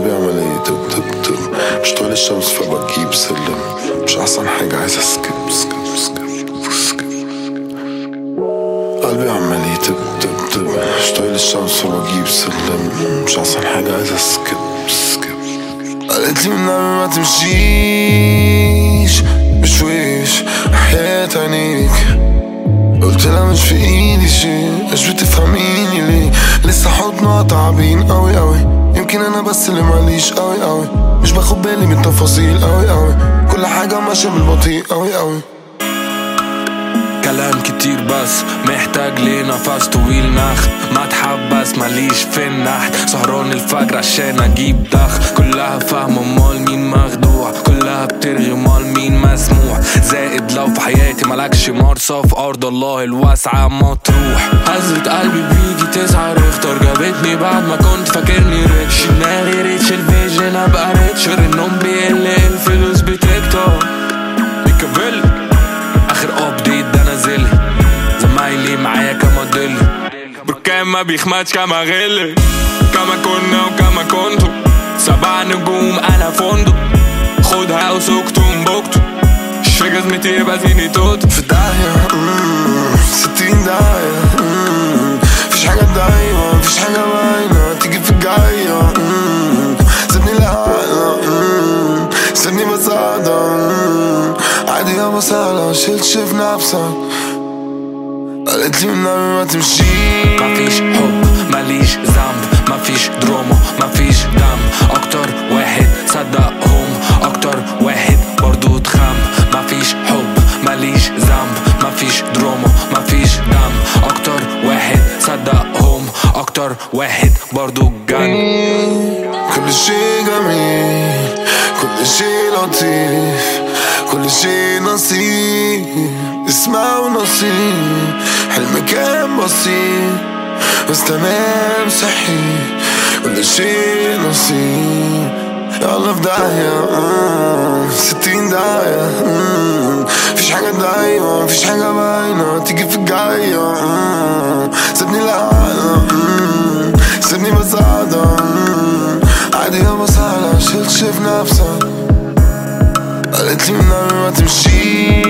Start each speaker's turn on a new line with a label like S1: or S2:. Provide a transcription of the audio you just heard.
S1: قلبي عمال يدب دب دب مش الشمس فبجيب سلم. مش أحسن حاجة عايز اسكب سكب سكب سكب قلبي عمال يدب دب دب مش الشمس فبجيب سلم. مش أحسن حاجة عايز اسكب سكب قالت لي من ما تمشيش بشويش حياة عينيك. قلت لها مش في إيدي شي مش بتفهميني ليه. لسه حضنها تعبين قوي قوي يمكن أنا بس اللي ماليش قوي قوي مش باخد بالي من التفاصيل قوي قوي كل حاجة ماشية بالبطيء قوي قوي
S2: كلام كتير بس محتاج لي نفس طويل نخ؟ ما تحبس ماليش في النحت. سهران الفجر عشان أجيب دخ. كلها فاهمة مال مين مخدوع. كلها بترغي مين مسموح؟ زائد لو في حياتي ملكش مرسى في أرض الله الواسعة مطروح هزة قلبي بيجي تسعة ريختر جابتني بعد ما كنت فاكرني ريتش دماغي ريتش الفيجن أبقى ريتشر النوم بيقل الفلوس بتكتر. ميكافيلي آخر ابديت ده نازل. زمايلي معايا كموديل. بركان ما بيخمدش كما غل. كما كنا وكما كنتوا. سبع نجوم أنا فندق. خدها بكتو جزمتي يبقى زيني توت
S1: في داهية ستين داهية مفيش حاجة دايما مفيش حاجة باينة. تيجي في الجاية سيبني لحالة سيبني بساعدة مم، عادي يا مسألة شيلتش في نفسك. قالت لي من ما تمشيش
S2: مفيش حب ماليش ذنب مفيش دراما مفيش أكتر واحد برضو جن
S1: كل شيء جميل كل شيء لطيف كل شيء نصيب. اسمه نصيب حلم كان بسيط بس تمام صحي كل شيء نصيب. يلا في داهية. ستين داهية. مفيش حاجة دايما مفيش حاجة باينة. تيجي في الجاية. سيبني مم، سيبني بساعدة مم، عادي يا مسألة شيلتش في نفسك قالت لي من ما تمشي